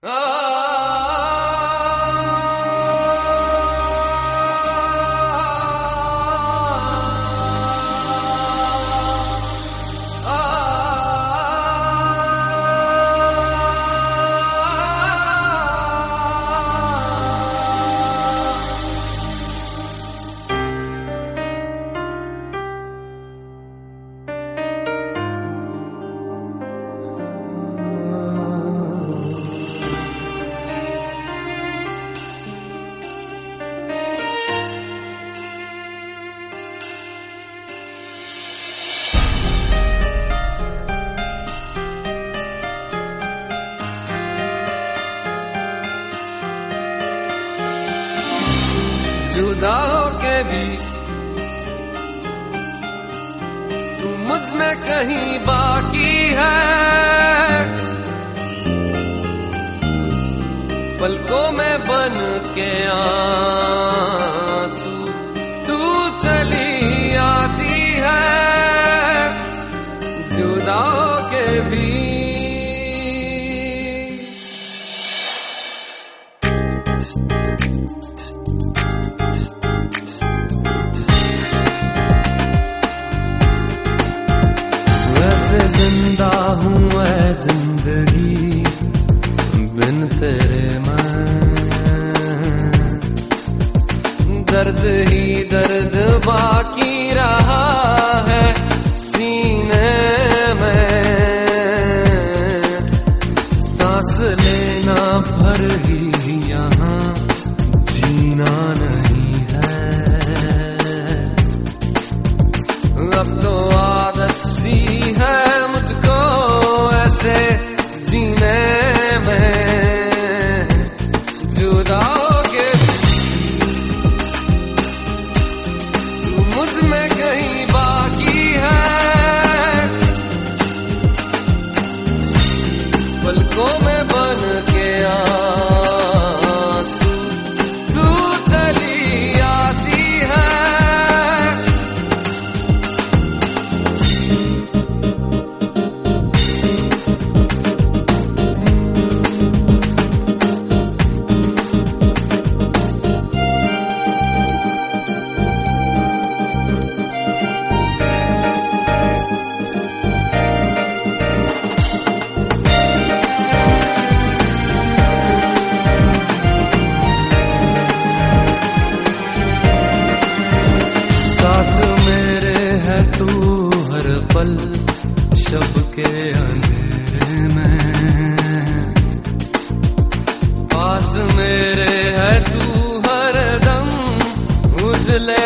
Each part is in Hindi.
Oh! जुदा हो के भी। तू मुझमें कहीं बाकी है। पलकों में बन के आँसू, तू चली दर्द ही दर्द बाकी रहा है सीने में। सांस लेना भर ही यहाँ जीना नहीं।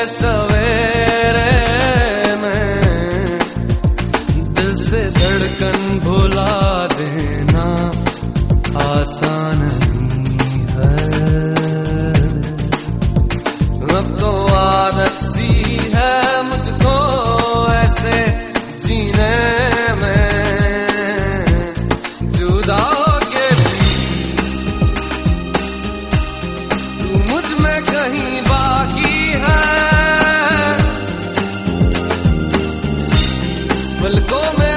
So. will go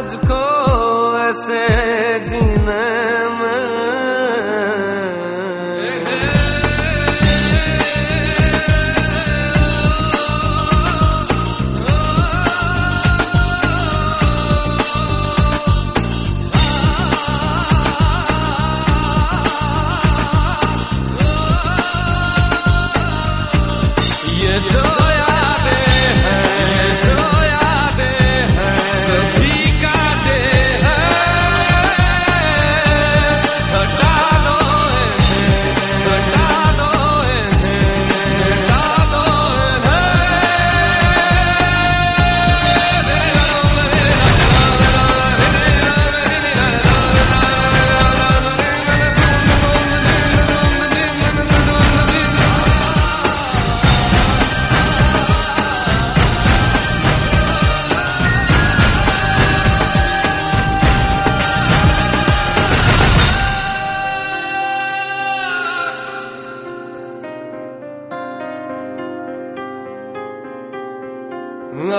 मुझको ऐसे जीना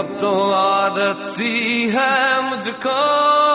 अब तो आदत सी है मुझको।